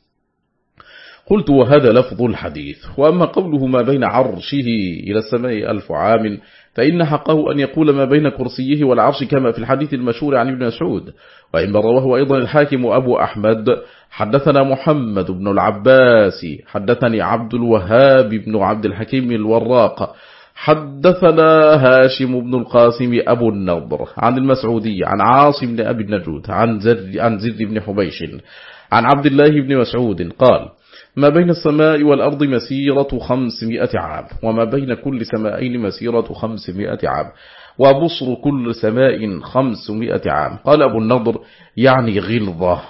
قلت وهذا لفظ الحديث وأما قوله ما بين عرشه إلى السماء ألف عام فإن حقه أن يقول ما بين كرسيه والعرش كما في الحديث المشهور عن ابن مسعود. وإن رواه أيضا الحاكم أبو أحمد حدثنا محمد بن العباس حدثني عبد الوهاب بن عبد الحكيم الوراق حدثنا هاشم بن القاسم أبو النضر عن المسعودي عن عاصم بن أبي النجود عن زر, عن زر بن حبيش عن عبد الله بن مسعود قال ما بين السماء والأرض مسيرة خمسمائة عام وما بين كل سمائين مسيرة خمسمائة عام وبصر كل سماء خمسمائة عام. قال أبو النضر يعني غلظة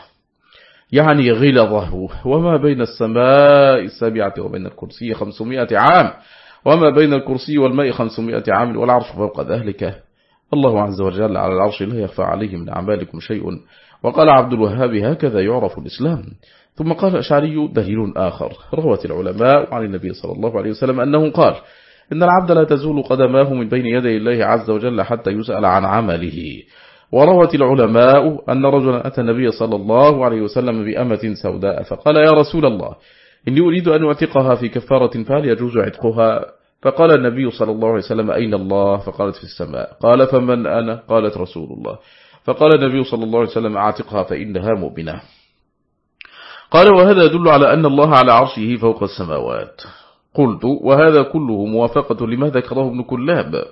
يعني غلظة. وما بين السماء السابعة وبين الكرسي خمسمائة عام وما بين الكرسي والماء خمسمائة عام والعرش فوق ذلك. الله عز وجل على العرش لا يخفى عليه من أعمالكم شيء. وقال عبد الوهاب هكذا يعرف الإسلام. ثم قال الأشعري دليل آخر. روت العلماء عن النبي صلى الله عليه وسلم أنه قال إن العبد لا تزول قدماه من بين يدي الله عز وجل حتى يسأل عن عمله. وروت العلماء أن رجلا أتى النبي صلى الله عليه وسلم بأمة سوداء فقال يا رسول الله إني أريد أن أعتقها في كفارة فهل يجوز عتقها؟ فقال النبي صلى الله عليه وسلم أين الله؟ فقالت في السماء. قال فمن أنا؟ قالت رسول الله. فقال النبي صلى الله عليه وسلم أعتقها فإنها مؤمنة. قال وهذا يدل على أن الله على عرشه فوق السماوات. قلت وهذا كله موافقة لما ذكره ابن كلاب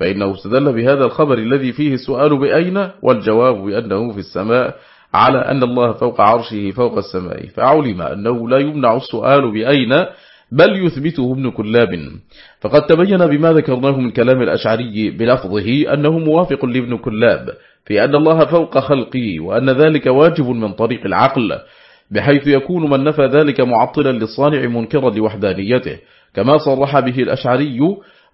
فإنه استدل بهذا الخبر الذي فيه السؤال بأين والجواب بأنه في السماء على أن الله فوق عرشه فوق السماء. فعلم أنه لا يمنع السؤال بأين بل يثبته ابن كلاب. فقد تبين بما ذكرناه من كلام الأشعري بلفظه أنه موافق لابن كلاب في أن الله فوق خلقه وأن ذلك واجب من طريق العقل. بحيث يكون من نفى ذلك معطلا للصانع منكرا لوحدانيته كما صرح به الأشعري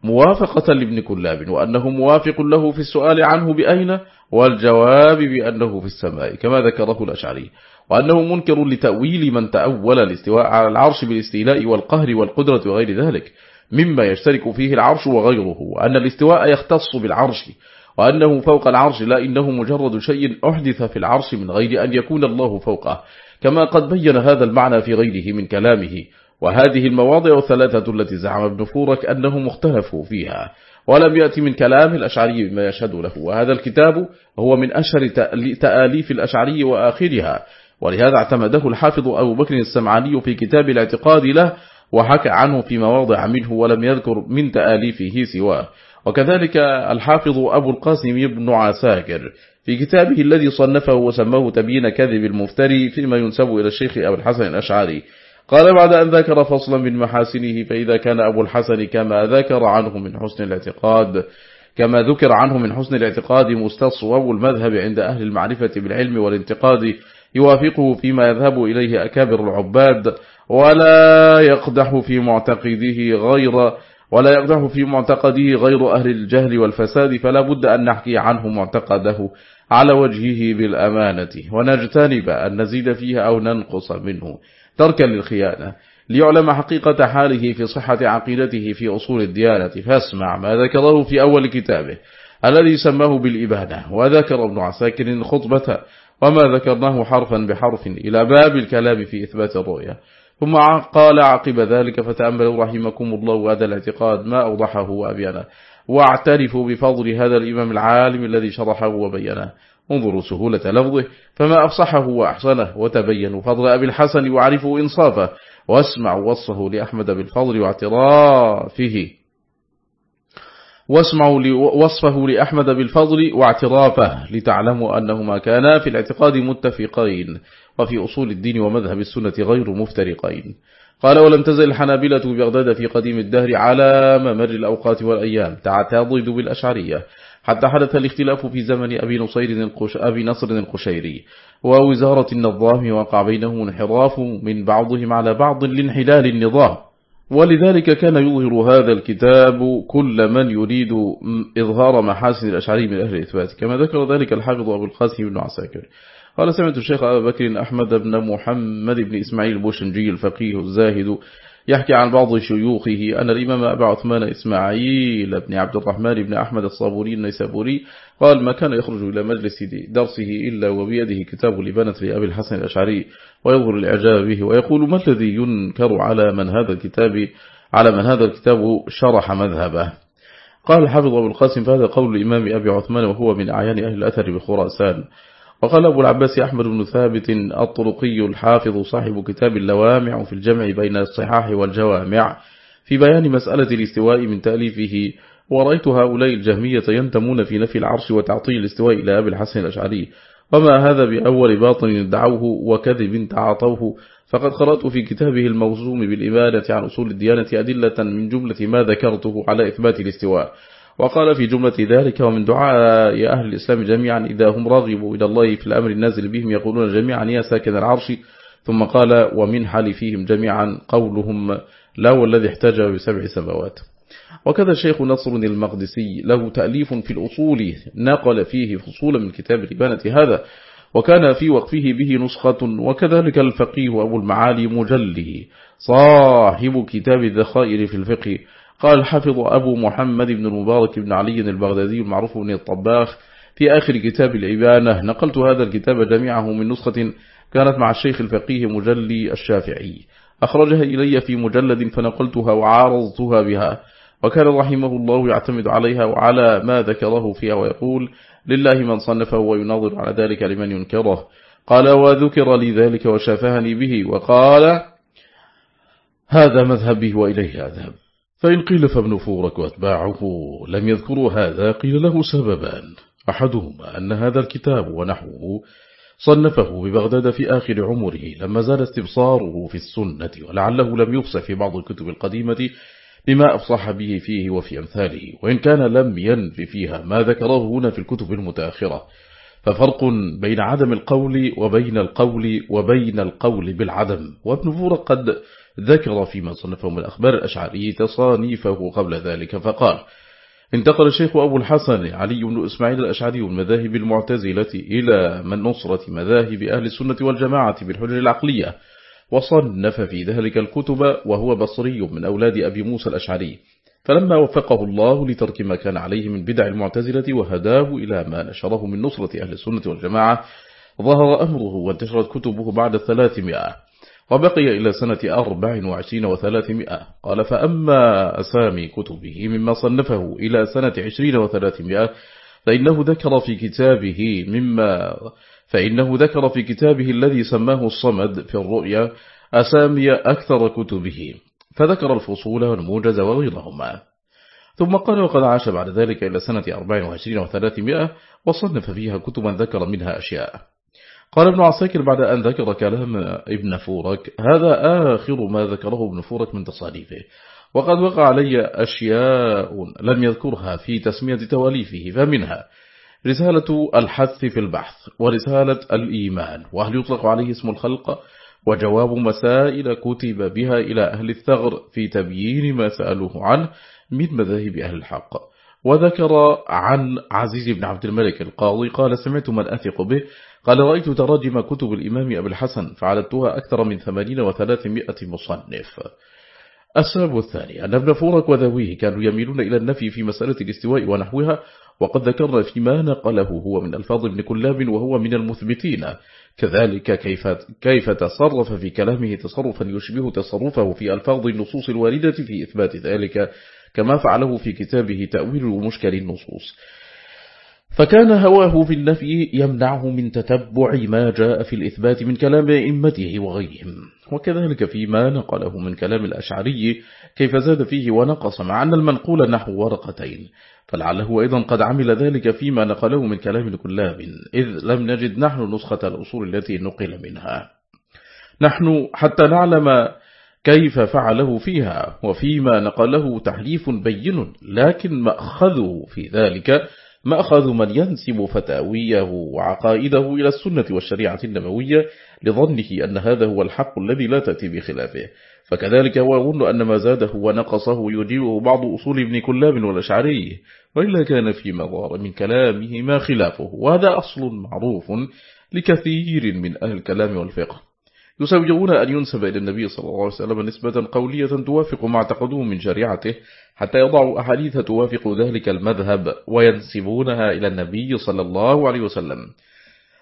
موافقة لابن كلاب وأنه موافق له في السؤال عنه بأين؟ والجواب بأنه في السماء كما ذكره الأشعري. وأنه منكر لتأويل من تأول الاستواء على العرش بالاستيلاء والقهر والقدرة وغير ذلك مما يشترك فيه العرش وغيره وأن الاستواء يختص بالعرش وأنه فوق العرش لا إنه مجرد شيء أحدث في العرش من غير أن يكون الله فوقه. كما قد بين هذا المعنى في غيره من كلامه. وهذه المواضع الثلاثة التي زعم ابن فورك أنهم اختلفوا فيها. ولم يأتي من كلام الأشعري بما يشهد له. وهذا الكتاب هو من أشهر تآليف الأشعري وآخرها. ولهذا اعتمده الحافظ أبو بكر السمعاني في كتاب الاعتقاد له وحكى عنه في مواضع منه ولم يذكر من تآليفه سواه. وكذلك الحافظ أبو القاسم بن عساكر في كتابه الذي صنفه وسماه تبيين كذب المفتري فيما ينسب إلى الشيخ أبو الحسن الأشعري. قال بعد أن ذكر فصلا من محاسنه فإذا كان أبو الحسن كما ذكر عنه من حسن الاعتقاد كما ذكر عنه من حسن الاعتقاد مستصوب المذهب عند أهل المعرفة بالعلم والانتقاد يوافقه فيما يذهب إليه أكابر العباد ولا يقدح في معتقده غير ولا يقدح في معتقده غير أهل الجهل والفساد فلا بد أن نحكي عنه معتقده على وجهه بالأمانة. ونجتنب أن نزيد فيها أو ننقص منه تركا للخيانة. ليعلم حقيقة حاله في صحة عقيدته في أصول الديانة. فاسمع ما ذكره في أول كتابه الذي سماه بالإبانة. وذكر ابن عساكر خطبة وما ذكرناه حرفا بحرف إلى باب الكلام في إثبات الرؤية. ثم قال عقب ذلك فتأملوا رحمكم الله هذا الاعتقاد ما أوضحه وأبيانه. واعترفوا بفضل هذا الإمام العالم الذي شرحه وبينه انظروا سهولة لفظه. فما أفصحه وأحسنه وتبينوا فضل أبي الحسن وعرفوا إنصافه. واسمعوا وصفه لأحمد بالفضل واعترافه. واسمعوا وصفه لأحمد بالفضل واعترافه. لتعلموا أنهما كانا في الاعتقاد متفقين. وفي أصول الدين ومذهب السنة غير مفترقين. قال ولم تزل الحنابلة ببغداد في قديم الدهر على ممر الأوقات والأيام. تعتضد بالأشعرية. حتى حدث الاختلاف في زمن أبي نصير القش أبي نصر القشيري. ووزارة النظام وقع بينهم انحراف من بعضهم على بعض لانحلال النظام. ولذلك كان يظهر هذا الكتاب كل من يريد إظهار محاسن الأشعري من أهل الإثبات. كما ذكر ذلك الحافظ أبو القاسم بن عساكر. قال سمعت الشيخ أبا بكر أحمد بن محمد بن إسماعيل البوشنجي الفقيه الزاهد يحكي عن بعض شيوخه أن الإمام أبا عثمان إسماعيل بن عبد الرحمن بن أحمد الصابوري النيسابوري قال ما كان يخرج إلى مجلس درسه إلا وبيده كتاب لبنة لأبي الحسن الأشعري ويظهر الإعجاب به ويقول ما الذي ينكر على من هذا الكتاب على من هذا الكتاب شرح مذهبه قال الحافظ أبو القاسم فهذا قول الإمام أبي عثمان وهو من أعيان أهل الأثر بخراسان وقال أبو العباس أحمد بن ثابت الطرقي الحافظ صاحب كتاب اللوامع في الجمع بين الصحاح والجوامع في بيان مسألة الاستواء من تأليفه. ورأيت هؤلاء الجهمية ينتمون في نفي العرش وتعطيل الاستواء إلى أبي الحسن الأشعري. وما هذا بأول باطن دعوه وكذب تعاطوه. فقد قرأت في كتابه الموزوم بالإمانة عن أصول الديانة أدلة من جملة ما ذكرته على إثبات الاستواء. وقال في جملة ذلك ومن دعاء أهل الإسلام جميعا إذا هم راغبوا إلى الله في الأمر النازل بهم يقولون جميعا يا ساكن العرش. ثم قال ومن حلفهم جميعا قولهم لا والذي احتاج بسبع سماوات. وكذا الشيخ نصر المقدسي له تأليف في الأصول نقل فيه فصولا من كتاب الإبانة هذا وكان في وقفه به نسخة وكذلك الفقيه أبو المعالي مجله صاحب كتاب الذخائر في الفقه. قال الحافظ أبو محمد بن المبارك بن علي البغدادي المعروف بن الطباخ في آخر كتاب الإبانة نقلت هذا الكتاب جميعه من نسخة كانت مع الشيخ الفقيه مجلي الشافعي. أخرجها إلي في مجلد فنقلتها وعارضتها بها. وكان رحمه الله يعتمد عليها وعلى ما ذكره فيها ويقول لله من صنفه ويناظر على ذلك لمن ينكره. قال وذكر لي ذلك وشافهني به. وقال هذا مذهبي وإليه أذهب. فإن قيل فابن فورك وأتباعه لم يذكروا هذا قيل له سببان أحدهما أن هذا الكتاب ونحوه صنفه ببغداد في آخر عمره لما زال استبصاره في السنة ولعله لم يفصح في بعض الكتب القديمة بما أفصح به فيه وفي أمثاله. وإن كان لم ينف فيها ما ذكره هنا في الكتب المتأخرة ففرق بين عدم القول وبين القول وبين القول بالعدم. وابن فورق قد ذكر فيما صنفه من أخبار الأشعري تصانيفه قبل ذلك فقال انتقل الشيخ أبو الحسن علي بن إسماعيل الأشعري المذاهب المعتزلة إلى من نصرة مذاهب أهل السنة والجماعة بالحجر العقلية وصنف في ذلك الكتب وهو بصري من أولاد أبي موسى الأشعري فلما وفقه الله لترك ما كان عليه من بدع المعتزلة وهداه إلى ما نشره من نصرة أهل السنة والجماعة ظهر أمره وانتشرت كتبه بعد الثلاثمائة. وبقي إلى سنة أربع وعشرين وثلاثمائة. قال فأما أسامي كتبه مما صنفه إلى سنة عشرين وثلاثمائة فإنه ذكر في كتابه مما فإنه ذكر في كتابه الذي سماه الصمد في الرؤيا أسامي أكثر كتبه فذكر الفصول والموجز وغيرهما. ثم قال وقد عاش بعد ذلك إلى سنة 24 وثلاثمائة وصنف فيها كتبا ذكر منها أشياء. قال ابن عساكر بعد أن ذكر كلام ابن فورك هذا آخر ما ذكره ابن فورك من تصانيفه وقد وقع علي أشياء لم يذكرها في تسمية تواليفه فمنها رسالة الحث في البحث ورسالة الإيمان وهل يطلق عليه اسم الخلق؟ وجواب مسائل كتب بها إلى أهل الثغر في تبيين ما سألوه عنه من مذاهب أهل الحق. وذكر عن عزيز بن عبد الملك القاضي قال سمعت من أثق به قال رأيت تراجم كتب الإمام أبي الحسن فعددتها أكثر من ثمانين وثلاثمائة مصنف. السبب الثاني أن ابن فورك وذويه كانوا يميلون إلى النفي في مسألة الاستواء ونحوها وقد ذكرنا فيما نقله هو من ألفاظ ابن كلاب وهو من المثبتين. كذلك كيف, كيف تصرف في كلامه تصرفا يشبه تصرفه في ألفاظ النصوص الواردة في إثبات ذلك كما فعله في كتابه تأويل مشكل النصوص. فكان هواه في النفي يمنعه من تتبع ما جاء في الإثبات من كلام إمته وغيرهم. وكذلك فيما نقله من كلام الأشعري كيف زاد فيه ونقص مع أن المنقول نحو ورقتين. فلعله أيضا قد عمل ذلك فيما نقله من كلام كلاب إذ لم نجد نحن نسخة الأصول التي نقل منها. نحن حتى نعلم كيف فعله فيها وفيما نقله تحليف بين لكن مأخذه في ذلك مأخذ من ينسب فتاويه وعقائده إلى السنة والشريعة النبوية لظنه أن هذا هو الحق الذي لا تأتي بخلافه. فكذلك هو يظن أن ما زاده ونقصه يجيبه بعض أصول ابن كلاب والأشعري. وإلا كان في مظهر من كلامه ما خلافه وهذا أصل معروف لكثير من أهل الكلام والفقه. يسوجون أن ينسب إلى النبي صلى الله عليه وسلم نسبة قولية توافق ما اعتقدوه من شريعته حتى يضعوا أحاديث توافق ذلك المذهب وينسبونها إلى النبي صلى الله عليه وسلم.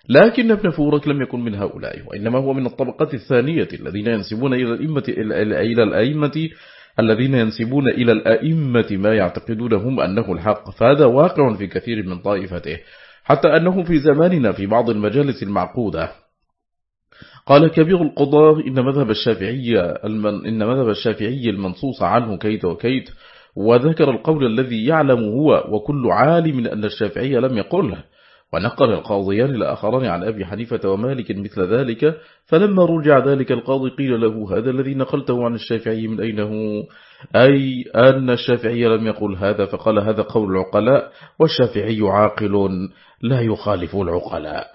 لكن ابن فورك لم يكن من هؤلاء وإنما هو من الطبقة الثانية الذين ينسبون إلى الأئمة إلى الأئمة الذين ينسبون إلى الأئمة ما يعتقدونهم أنه الحق. فهذا واقع في كثير من طائفته حتى أنه في زماننا في بعض المجالس المعقودة. قال كبير القضاء إن مذهب الشافعي المن إن مذهب الشافعي المنصوص عنه كيت وكيت وذكر القول الذي يعلم هو وكل عالم أن الشافعي لم يقله ونقل القاضيان الآخران عن أبي حنيفة ومالك مثل ذلك فلما رجع ذلك القاضي قيل له هذا الذي نقلته عن الشافعي من أين هو؟ أي أن الشافعي لم يقل هذا فقال هذا قول العقلاء والشافعي عاقل لا يخالف العقلاء.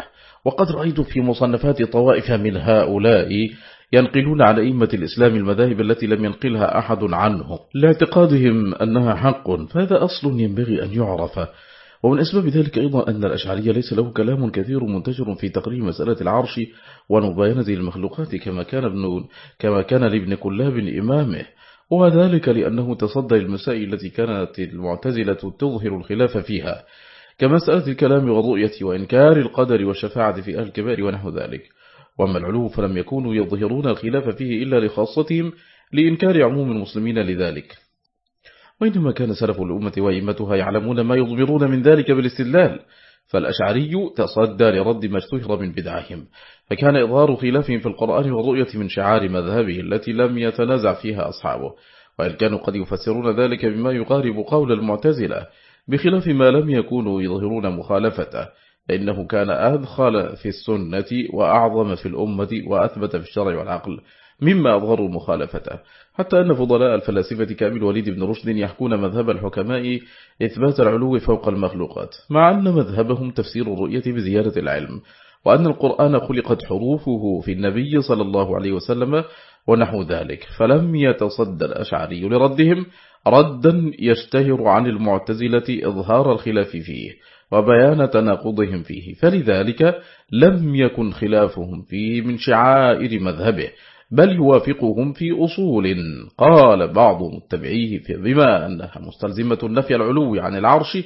وقد رأيت في مصنفات طوائف من هؤلاء ينقلون على أئمة الإسلام المذاهب التي لم ينقلها أحد عنه لاعتقادهم أنها حق فهذا أصل ينبغي أن يعرف. ومن أسباب ذلك أيضا أن الأشعري ليس له كلام كثير منتشر في تقرير مسألة العرش ومباينة المخلوقات كما كان, ابن كما كان لابن كلاب إمامه وذلك لأنه تصدى المسائل التي كانت المعتزلة تظهر الخلاف فيها. كمسألة الكلام والرؤية وإنكار القدر والشفاعة في أهل الكبار ونحو ذلك. وأما العلو فلم يكونوا يظهرون الخلاف فيه إلا لخاصتهم لإنكار عموم المسلمين لذلك. وإنما كان سلف الأمة وإمتها يعلمون ما يضمرون من ذلك بالاستدلال فالأشعري تصدى لرد ما اشتهر من بدعهم فكان إظهار خلافهم في القرآن والرؤية من شعار مذهبه التي لم يتنازع فيها أصحابه وإن كانوا قد يفسرون ذلك بما يقارب قول المعتزلة بخلاف ما لم يكونوا يظهرون مخالفته فإنه كان أدخل في السنة وأعظم في الأمة وأثبت في الشرع والعقل مما أظهروا مخالفته. حتى أن فضلاء الفلاسفة كامل وليد بن رشد يحكون مذهب الحكماء إثبات العلو فوق المخلوقات مع أن مذهبهم تفسير الرؤية بزيادة العلم وأن القرآن خلقت حروفه في النبي صلى الله عليه وسلم ونحو ذلك فلم يتصد الأشعري لردهم ردا يشتهر عن المعتزلة إظهار الخلاف فيه وبيان تناقضهم فيه فلذلك لم يكن خلافهم فيه من شعائر مذهبه بل يوافقهم في أصول. قال بعض متبعيه بما أنها مستلزمة النفي العلو عن العرش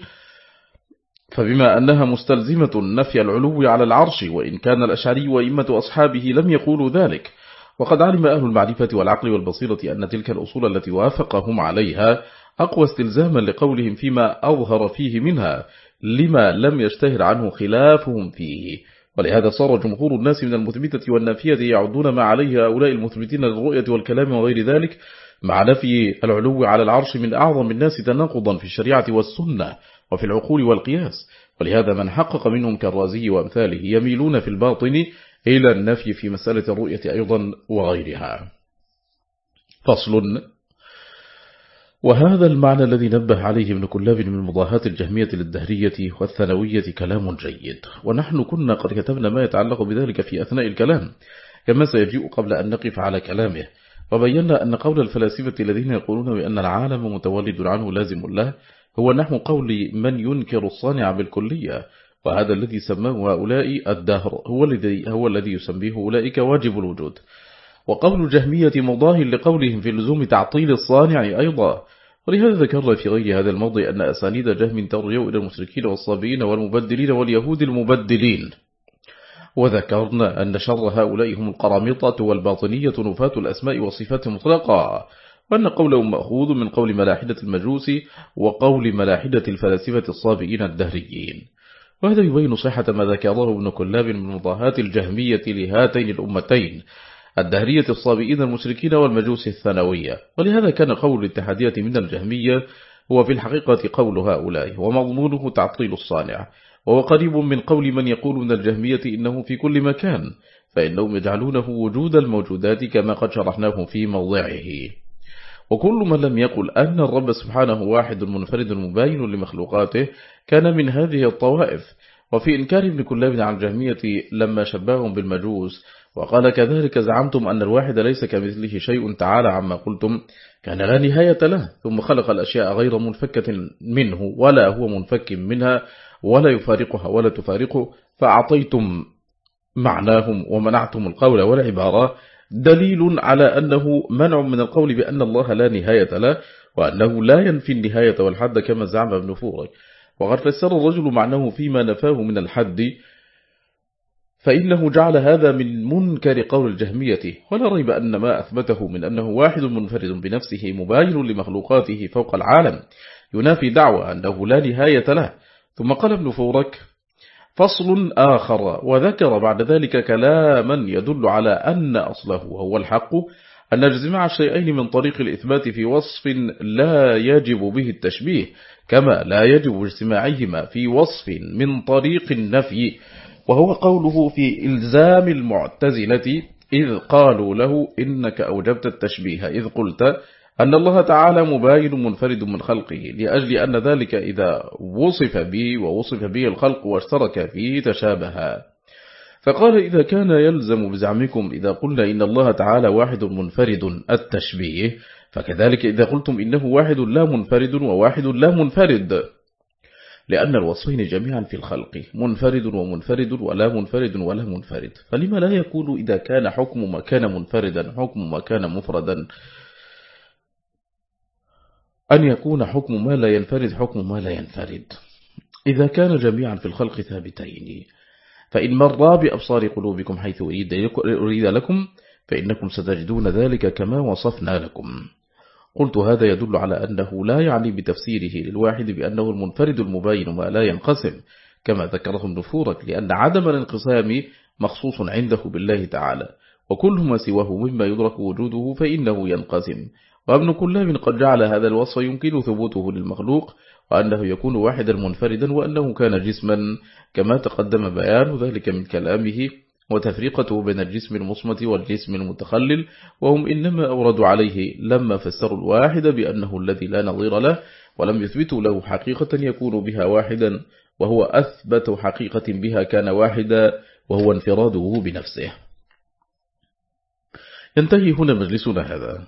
فبما أنها مستلزمة النفي العلو على العرش وإن كان الأشعري وإمة أصحابه لم يقولوا ذلك. وقد علم أهل المعرفة والعقل والبصيرة أن تلك الأصول التي وافقهم عليها أقوى استلزاما لقولهم فيما أظهر فيه منها لما لم يشتهر عنه خلافهم فيه. ولهذا صار جمهور الناس من المثبتة والنافية يعدون ما عليه هؤلاء المثبتين للرؤية والكلام وغير ذلك مع نفي العلو على العرش من أعظم الناس تناقضا في الشريعة والسنة وفي العقول والقياس. ولهذا من حقق منهم كالرازي وأمثاله يميلون في الباطن إلى النفي في مسألة الرؤية أيضا وغيرها. فصل. وهذا المعنى الذي نبه عليه ابن كلاب من مضاهات الجهمية للدهرية والثانوية كلام جيد. ونحن كنا قد كتبنا ما يتعلق بذلك في أثناء الكلام كما سيجيء قبل أن نقف على كلامه. وبينا أن قول الفلاسفة الذين يقولون بأن العالم متولد عنه لازم له هو نحو قول من ينكر الصانع بالكلية وهذا الذي سماه هؤلاء الدهر هو الذي هو الذي يسميه أولئك واجب الوجود. وقول الجهمية مضاه لقولهم في لزوم تعطيل الصانع أيضا. ولهذا ذكرنا في غير هذا الموضع أن أسانيد جهم ترجع إلى المشركين والصابئين والمبدلين واليهود المبدلين. وذكرنا أن شر هؤلاء هم القرامطة والباطنية نفاة الأسماء والصفات مطلقا. وأن قولهم مأخوذ من قول ملاحدة المجوس وقول ملاحدة الفلاسفة الصابئين الدهريين. وهذا يبين صحة ما ذكره ابن كلاب من مضاهات الجهمية لهاتين الأمتين الدهرية الصابئين المشركين والمجوس الثانوية. ولهذا كان قول الاتحادية من الجهمية هو في الحقيقة قول هؤلاء ومضمونه تعطيل الصانع. وهو قريب من قول من يقول من الجهمية إنه في كل مكان فإنهم يجعلونه وجود الموجودات كما قد شرحناه في موضعه. وكل من لم يقل أن الرب سبحانه واحد منفرد مباين لمخلوقاته كان من هذه الطوائف. وفي إنكار ابن كلاب عن الجهمية لما شبههم بالمجوس وقال كذلك زعمتم أن الواحد ليس كمثله شيء تعالى عما قلتم. كان لا نهاية له ثم خلق الأشياء غير منفكة منه ولا هو منفك منها ولا يفارقها ولا تفارقه فأعطيتم معناهم ومنعتم القول والعبارة. دليل على أنه منع من القول بأن الله لا نهاية له وأنه لا ينفي النهاية والحد كما زعم ابن فورك وقد فسر الرجل معناه فيما نفاه من الحد فإنه جعل هذا من منكر قول الجهمية. ولا ريب أن ما أثبته من أنه واحد منفرد بنفسه مباين لمخلوقاته فوق العالم ينافي دعوى أنه لا نهاية له. ثم قال ابن فورك فصل آخر وذكر بعد ذلك كلاما يدل على أن أصله هو الحق أن نجزم الشيئين من طريق الإثبات في وصف لا يجب به التشبيه كما لا يجب اجتماعهما في وصف من طريق النفي وهو قوله في إلزام المعتزلة إذ قالوا له إنك أوجبت التشبيه إذ قلت أن الله تعالى مباين منفرد من خلقه لأجل أن ذلك إذا وصف به ووصف به الخلق واشترك فيه تشابها فقال إذا كان يلزم بزعمكم إذا قلنا إن الله تعالى واحد منفرد التشبيه فكذلك إذا قلتم إنه واحد لا منفرد وواحد لا منفرد. لأن الوصفين جميعا في الخلق منفرد ومنفرد ولا منفرد ولا منفرد. فلما لا يكون إذا كان حكم ما كان منفردا حكم ما كان مفردا؟ أن يكون حكم ما لا ينفرد حكم ما لا ينفرد. إذا كان جميعا في الخلق ثابتين فإن مر بأبصار قلوبكم حيث أريد لكم فإنكم ستجدون ذلك كما وصفنا لكم. قلت هذا يدل على أنه لا يعني بتفسيره للواحد بأنه المنفرد المباين ما لا ينقسم كما ذكره النفورة لأن عدم الانقسام مخصوص عنده بالله تعالى وكل ما سواه مما يدرك وجوده فإنه ينقسم. وابن كلاب قد جعل هذا الوصف يمكن ثبوته للمخلوق وأنه يكون واحدا منفردا وأنه كان جسما كما تقدم بيان ذلك من كلامه وتفريقته بين الجسم المصمت والجسم المتخلل وهم إنما أوردوا عليه لما فسروا الواحد بأنه الذي لا نظير له ولم يثبتوا له حقيقة يكون بها واحدا وهو أثبت حقيقة بها كان واحدا وهو انفراده بنفسه. ينتهي هنا مجلسنا هذا.